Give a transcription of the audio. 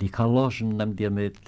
Die Kaloschen nimm dir mit,